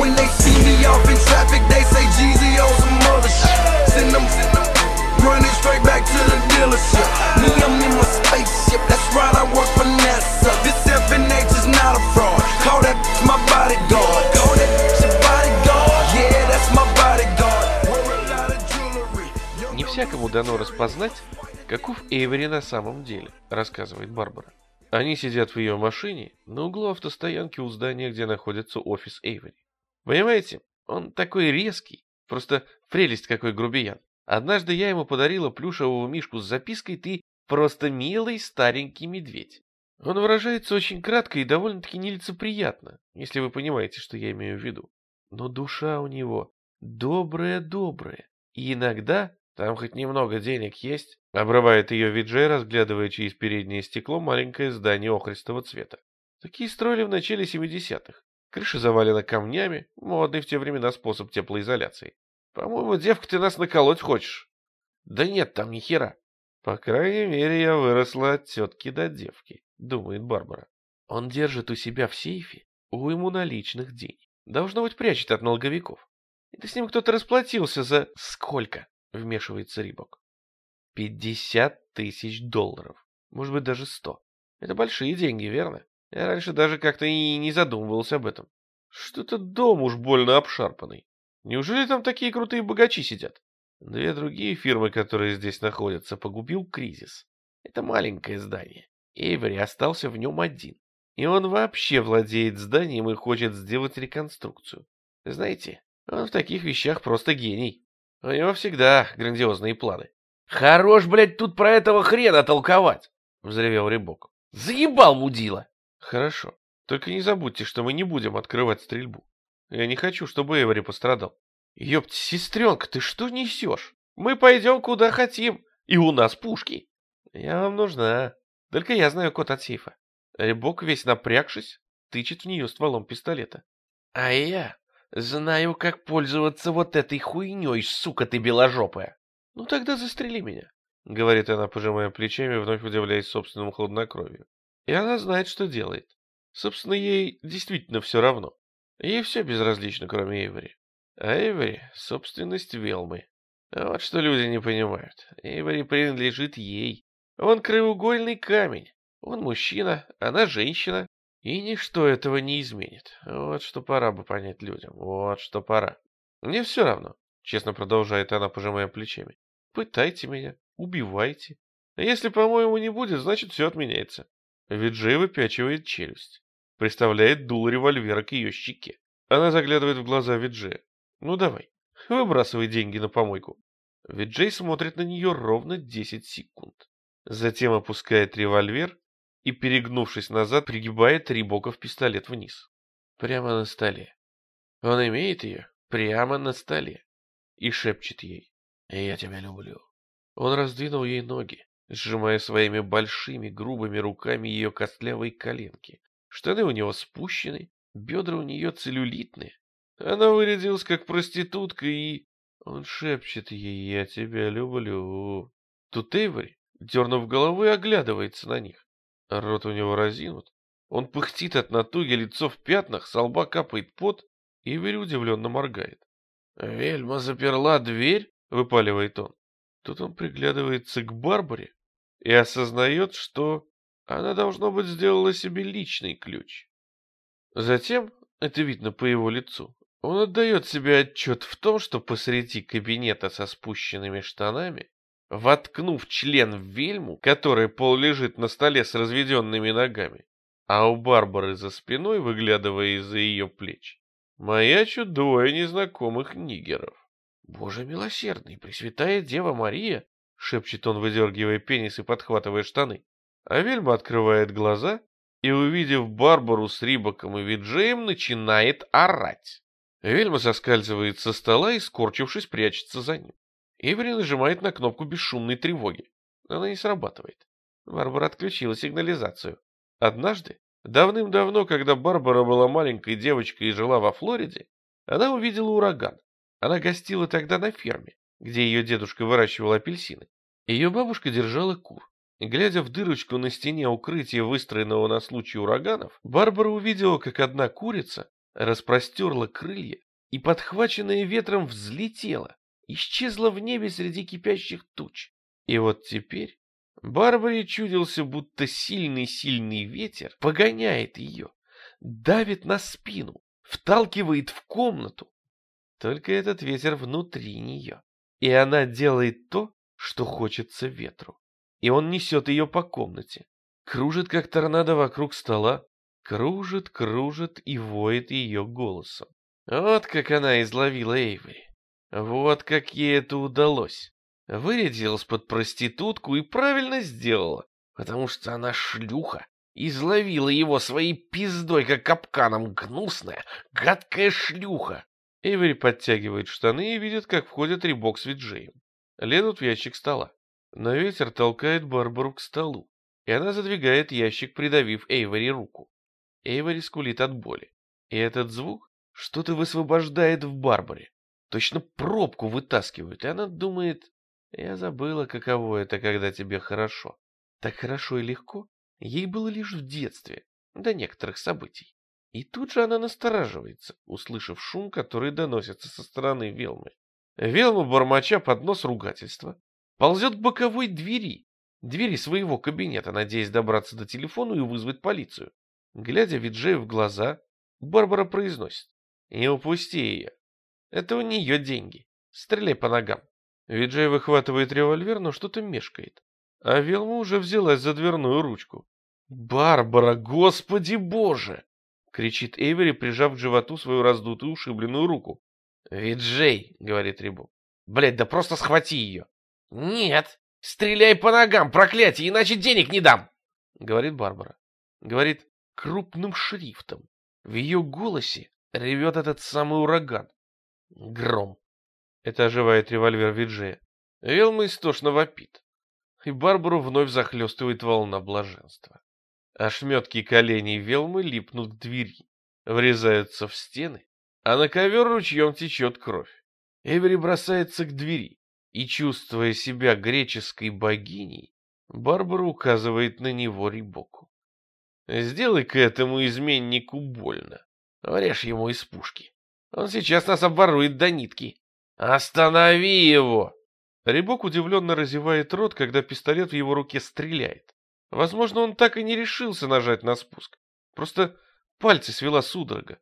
When they see me off in traffic, they say Jeezy on some other shit. Send them, send them. Running straight back to the dealership. Me, I'm in my spaceship. That's right, дано распознать, каков Эйвери на самом деле, рассказывает Барбара. Они сидят в ее машине на углу автостоянки у здания, где находится офис Эйвери. Понимаете, он такой резкий, просто прелесть какой грубиян. Однажды я ему подарила плюшевого мишку с запиской «Ты просто милый старенький медведь». Он выражается очень кратко и довольно-таки нелицеприятно, если вы понимаете, что я имею в виду. Но душа у него добрая-добрая. И иногда, там хоть немного денег есть, обрывает ее Виджей, разглядывая через переднее стекло маленькое здание охристого цвета. Такие строили в начале 70-х. Крыша завалена камнями, модный в те времена способ теплоизоляции. По-моему, девка, ты нас наколоть хочешь. Да нет там ни хера. По крайней мере, я выросла от тетки до девки, думает Барбара. Он держит у себя в сейфе уйму наличных денег. Должно быть, прячет от налоговиков. Это с ним кто-то расплатился за... Сколько? Вмешивается Рибок. Пятьдесят тысяч долларов. Может быть, даже сто. Это большие деньги, верно? Я раньше даже как-то и не задумывался об этом. Что-то дом уж больно обшарпанный. Неужели там такие крутые богачи сидят? Две другие фирмы, которые здесь находятся, погубил кризис. Это маленькое здание. Эйвери остался в нем один. И он вообще владеет зданием и хочет сделать реконструкцию. Знаете, он в таких вещах просто гений. У него всегда грандиозные планы. «Хорош, блядь, тут про этого хрена толковать!» — взревел Рябок. «Заебал, мудила!» «Хорошо. Только не забудьте, что мы не будем открывать стрельбу. Я не хочу, чтобы Эвери пострадал». «Ёпт, сестренка, ты что несешь? Мы пойдем куда хотим, и у нас пушки». «Я вам нужна. Только я знаю код от сейфа». Рябок, весь напрягшись, тычет в нее стволом пистолета. «А я знаю, как пользоваться вот этой хуйней, сука ты беложопая». «Ну тогда застрели меня», — говорит она, пожимая плечами, вновь удивляясь собственному хладнокровию. И она знает, что делает. Собственно, ей действительно все равно. Ей все безразлично, кроме Эйвери. А Эйвери — собственность Велмы. А вот что люди не понимают. Эйвери принадлежит ей. Он краеугольный камень. Он мужчина, она женщина. И ничто этого не изменит. Вот что пора бы понять людям. Вот что пора. Мне все равно, честно продолжает она, пожимая плечами. Пытайте меня, убивайте. А если, по-моему, не будет, значит, все отменяется. Виджей выпячивает челюсть. Приставляет дуло револьвера к ее щеке. Она заглядывает в глаза Виджея. Ну давай, выбрасывай деньги на помойку. Виджей смотрит на нее ровно 10 секунд. Затем опускает револьвер и, перегнувшись назад, пригибает Рибоков пистолет вниз. Прямо на столе. Он имеет ее прямо на столе и шепчет ей «Я тебя люблю». Он раздвинул ей ноги, сжимая своими большими грубыми руками ее костлявые коленки. Штаны у него спущены, бедра у нее целлюлитные. Она вырядилась как проститутка и... Он шепчет ей «Я тебя люблю». Тут Эйвори, дернув головой, оглядывается на них. Рот у него разинут. Он пыхтит от натуги, лицо в пятнах, со лба капает пот, и Эйвори удивленно моргает. «Вельма заперла дверь?» — выпаливает он. Тут он приглядывается к Барбаре и осознает, что она, должно быть, сделала себе личный ключ. Затем, это видно по его лицу, он отдает себе отчет в том, что посреди кабинета со спущенными штанами, воткнув член в вельму, которая полулежит на столе с разведенными ногами, а у Барбары за спиной, выглядывая из-за ее плеч, маячут двое незнакомых нигеров. «Боже милосердный, Пресвятая Дева Мария!» — шепчет он, выдергивая пенис и подхватывая штаны. А Вельма открывает глаза и, увидев Барбару с Рибаком и Виджеем, начинает орать. Вельма соскальзывает со стола и, скорчившись, прячется за ним. Иври нажимает на кнопку бесшумной тревоги. Она не срабатывает. Барбара отключила сигнализацию. Однажды, давным-давно, когда Барбара была маленькой девочкой и жила во Флориде, она увидела ураган. Она гостила тогда на ферме, где ее дедушка выращивал апельсины. Ее бабушка держала кур. Глядя в дырочку на стене укрытия, выстроенного на случай ураганов, Барбара увидела, как одна курица распростерла крылья и, подхваченная ветром, взлетела, исчезла в небе среди кипящих туч. И вот теперь Барбаре чудился, будто сильный-сильный ветер погоняет ее, давит на спину, вталкивает в комнату. Только этот ветер внутри нее, и она делает то, что хочется ветру и он несет ее по комнате. Кружит, как торнадо вокруг стола, кружит, кружит и воет ее голосом. Вот как она изловила Эйвери. Вот как ей это удалось. Вырядилась под проститутку и правильно сделала, потому что она шлюха. Изловила его своей пиздой, как капканом, гнусная, гадкая шлюха. Эйвери подтягивает штаны и видит, как входит Рибок с Виджеем. Лезут в ящик стола. Но ветер толкает Барбару к столу, и она задвигает ящик, придавив Эйвори руку. Эйвори скулит от боли. И этот звук что-то высвобождает в Барбаре. Точно пробку вытаскивают, и она думает, я забыла, каково это, когда тебе хорошо. Так хорошо и легко ей было лишь в детстве, до некоторых событий. И тут же она настораживается, услышав шум, который доносится со стороны Велмы. Велма, бормоча под нос ругательства, ползет к боковой двери, двери своего кабинета, надеясь добраться до телефона и вызвать полицию. Глядя Виджею в глаза, Барбара произносит. «Не упусти ее. Это у нее деньги. Стреляй по ногам». Виджей выхватывает револьвер, но что-то мешкает. А Велма уже взялась за дверную ручку. «Барбара, господи боже!» — кричит Эйвери, прижав к животу свою раздутую ушибленную руку. «Виджей!» — говорит Рибу. «Блядь, да просто схвати ее!» «Нет, стреляй по ногам, проклятие, иначе денег не дам!» — говорит Барбара. Говорит крупным шрифтом. В ее голосе ревет этот самый ураган. Гром. Это оживает револьвер Виджея. Велма истошно вопит. И Барбару вновь захлестывает волна блаженства. Ошметки коленей Велмы липнут к двери, врезаются в стены, а на ковер ручьем течет кровь. Эвери бросается к двери, и, чувствуя себя греческой богиней, Барбара указывает на него Рибоку. «Сделай-ка этому изменнику больно. Врежь ему из пушки. Он сейчас нас оборует до нитки. Останови его!» Рибок удивленно разевает рот, когда пистолет в его руке стреляет. Возможно, он так и не решился нажать на спуск. Просто пальцы свела судорога.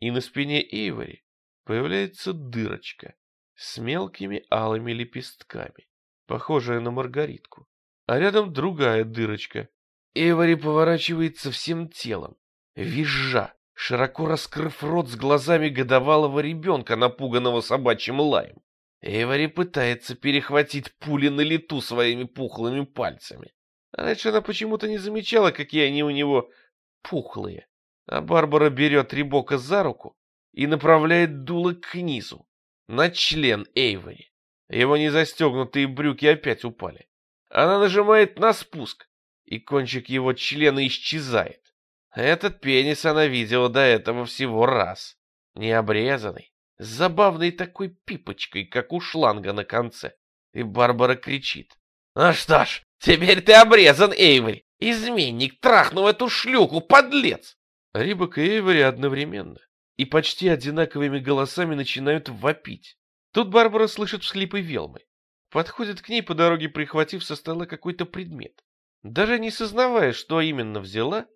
И на спине Эйвори появляется дырочка с мелкими алыми лепестками, похожая на маргаритку. А рядом другая дырочка. Эвари поворачивается всем телом, визжа, широко раскрыв рот с глазами годовалого ребенка, напуганного собачьим лаем. Эвари пытается перехватить пули на лету своими пухлыми пальцами. Раньше она почему-то не замечала, какие они у него пухлые. А Барбара берет Рибока за руку и направляет дуло к низу, на член Эйвори. Его незастегнутые брюки опять упали. Она нажимает на спуск, и кончик его члена исчезает. Этот пенис она видела до этого всего раз. Необрезанный, с забавной такой пипочкой, как у шланга на конце. И Барбара кричит. «Ну что ж, теперь ты обрезан, Эйвори! Изменник трахнул эту шлюху, подлец!» Рибок и Эйвори одновременно и почти одинаковыми голосами начинают вопить. Тут Барбара слышит всхлипы Велмы. Подходит к ней по дороге, прихватив со стола какой-то предмет. Даже не сознавая, что именно взяла,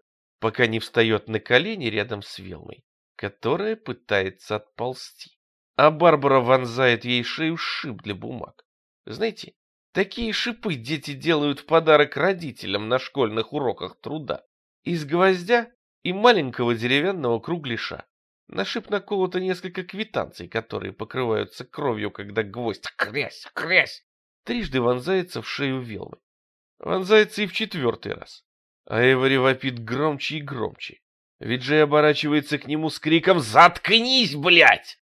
пока не встает на колени рядом с Велмой, которая пытается отползти. А Барбара вонзает ей шею шип для бумаг. Знаете, такие шипы дети делают в подарок родителям на школьных уроках труда. Из гвоздя и маленького деревянного кругляша. На шип наколото несколько квитанций, которые покрываются кровью, когда гвоздь «Хрясь! Хрясь!» трижды вонзается в шею Велмы. Вонзается и в четвертый раз. А Эвори вопит громче и громче. Виджей оборачивается к нему с криком «Заткнись, блядь!»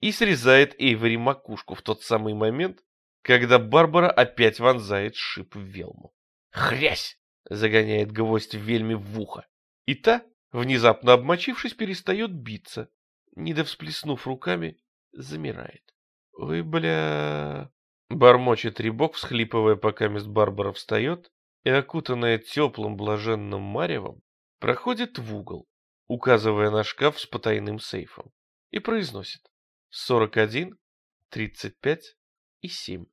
и срезает Эйвори макушку в тот самый момент, когда Барбара опять вонзает шип в Велму. «Хрясь!» — загоняет гвоздь Вельме в ухо. И та Внезапно обмочившись, перестает биться. Нида, всплеснув руками, замирает. «Ой, бля...» Бормочет Рибок, всхлипывая, пока мисс Барбара встает, и, окутанная теплым блаженным маревом, проходит в угол, указывая на шкаф с потайным сейфом, и произносит «41, 35 и 7».